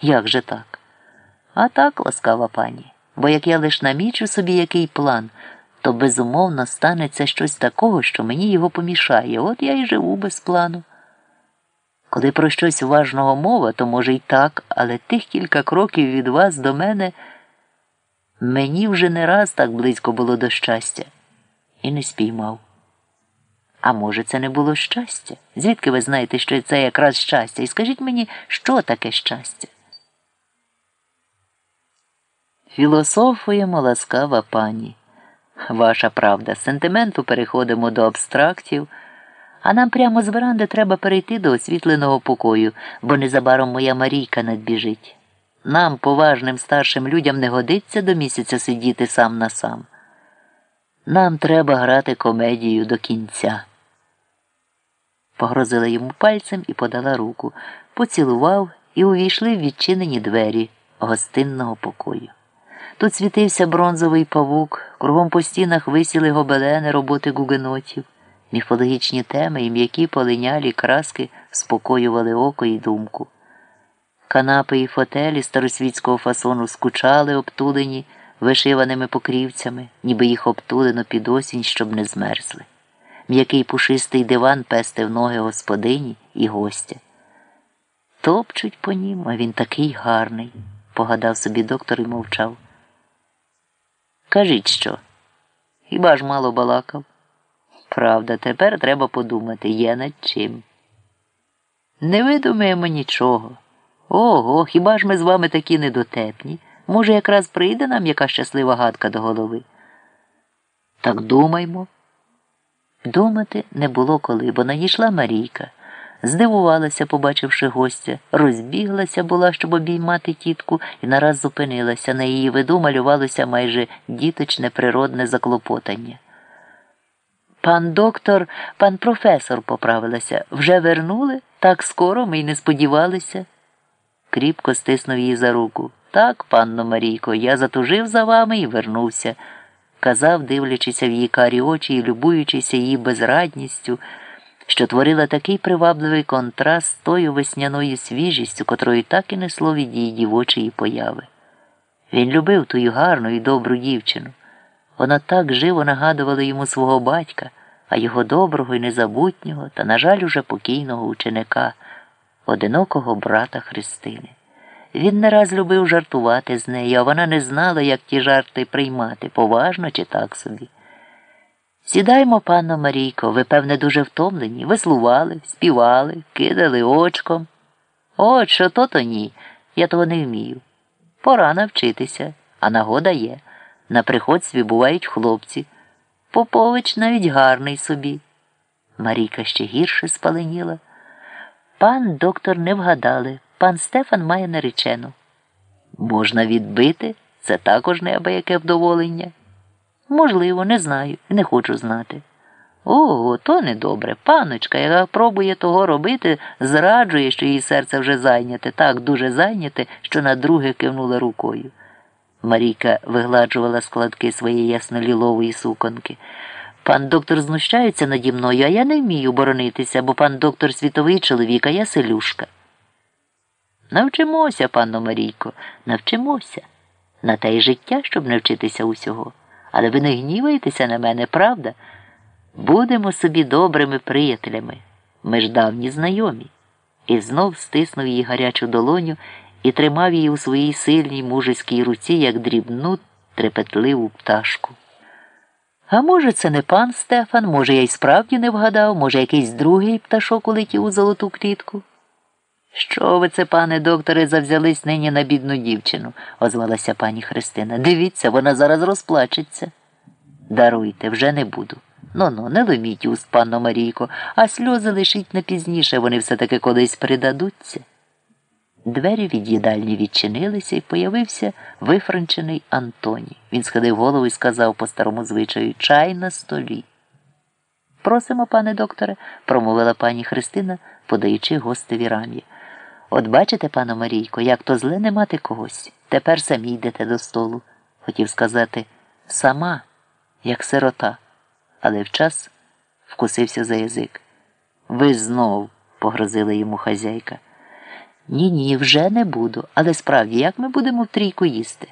Як же так? А так, ласкава пані, бо як я лиш намічу собі який план, то безумовно станеться щось такого, що мені його помішає. От я й живу без плану. Коли про щось важного мова, то може й так, але тих кілька кроків від вас до мене мені вже не раз так близько було до щастя і не спіймав. А може, це не було щастя? Звідки ви знаєте, що це якраз щастя? І скажіть мені, що таке щастя? Філософуємо ласкава пані. Ваша правда, з сентименту переходимо до абстрактів, а нам прямо з веранди треба перейти до освітленого покою, бо незабаром моя Марійка надбіжить. Нам, поважним старшим людям, не годиться до місяця сидіти сам на сам. Нам треба грати комедію до кінця. Погрозила йому пальцем і подала руку, поцілував і увійшли в відчинені двері гостинного покою. Тут світився бронзовий павук, кругом по стінах висіли гобелени роботи гугенотів, міфологічні теми і м'які полинялі краски спокоювали око і думку. Канапи і фотелі старосвітського фасону скучали, обтулені вишиваними покрівцями, ніби їх обтулено під осінь, щоб не змерзли. М'який пушистий диван пестив ноги господині і гостя. Топчуть по нім, а він такий гарний, погадав собі доктор і мовчав. Кажіть що? Хіба ж мало балакав? Правда, тепер треба подумати, є над чим. Не видумаємо нічого. Ого, хіба ж ми з вами такі недотепні? Може, якраз прийде нам яка щаслива гадка до голови? Так думаймо. Думати не було коли, бо надійшла Марійка. Здивувалася, побачивши гостя, розбіглася була, щоб обіймати тітку, і нараз зупинилася. На її виду малювалося майже діточне природне заклопотання. Пан доктор, пан професор поправилася. Вже вернули? Так скоро ми й не сподівалися. Кріпко стиснув її за руку. Так, панно Марійко, я затужив за вами і вернувся, казав, дивлячися в її карі очі і любуючися її безрадністю що творила такий привабливий контраст з тою весняною свіжістю, котрою так і несло від її дівочої появи. Він любив тую гарну і добру дівчину. Вона так живо нагадувала йому свого батька, а його доброго і незабутнього та, на жаль, уже покійного ученика, одинокого брата Христини. Він не раз любив жартувати з нею, а вона не знала, як ті жарти приймати, поважно чи так собі. Сідаймо, панно Марійко, ви, певне, дуже втомлені, веслували, співали, кидали очком. От що то то ні. Я того не вмію. Пора навчитися, а нагода є. На приходстві бувають хлопці. Попович навіть гарний собі. Марійка ще гірше спаленіла. Пан доктор не вгадали. Пан Стефан має наречену. Можна відбити, це також неабияке вдоволення. Можливо, не знаю не хочу знати. Ого, то недобре. Паночка, яка пробує того робити, зраджує, що її серце вже зайняте, так дуже зайняте, що на друге кивнула рукою. Марійка вигладжувала складки своєї яснолілової суконки. Пан доктор знущається наді мною, а я не вмію боронитися, бо пан доктор світовий чоловік, а я селюшка. Навчимося, панно Марійко, навчимося. На те й життя, щоб навчитися усього. Але ви не гніваєтеся на мене, правда? Будемо собі добрими приятелями. Ми ж давні знайомі. І знов стиснув її гарячу долоню і тримав її у своїй сильній мужицькій руці, як дрібну, трепетливу пташку. А може, це не пан Стефан, може, я й справді не вгадав, може, якийсь другий пташок улетів у золоту клітку. Що ви це, пане докторе, завзялись нині на бідну дівчину, озвалася пані Христина. Дивіться, вона зараз розплачеться. Даруйте, вже не буду. Ну ну, не ломіть уст, панно Марійко, а сльози лишіть на пізніше, вони все таки колись придадуться. Двері від їдальні відчинилися і появився вифранчений Антоні. Він схилив голову і сказав по старому звичаю чай на столі. Просимо, пане докторе, промовила пані Христина, подаючи гостеві рам'я. От бачите, пано Марійко, як то зле не мати когось. Тепер самі йдете до столу. Хотів сказати сама, як сирота, але вчас вкусився за язик. Ви знов, погрозила йому хазяйка. Ні, ні, вже не буду. Але справді, як ми будемо в трійку їсти?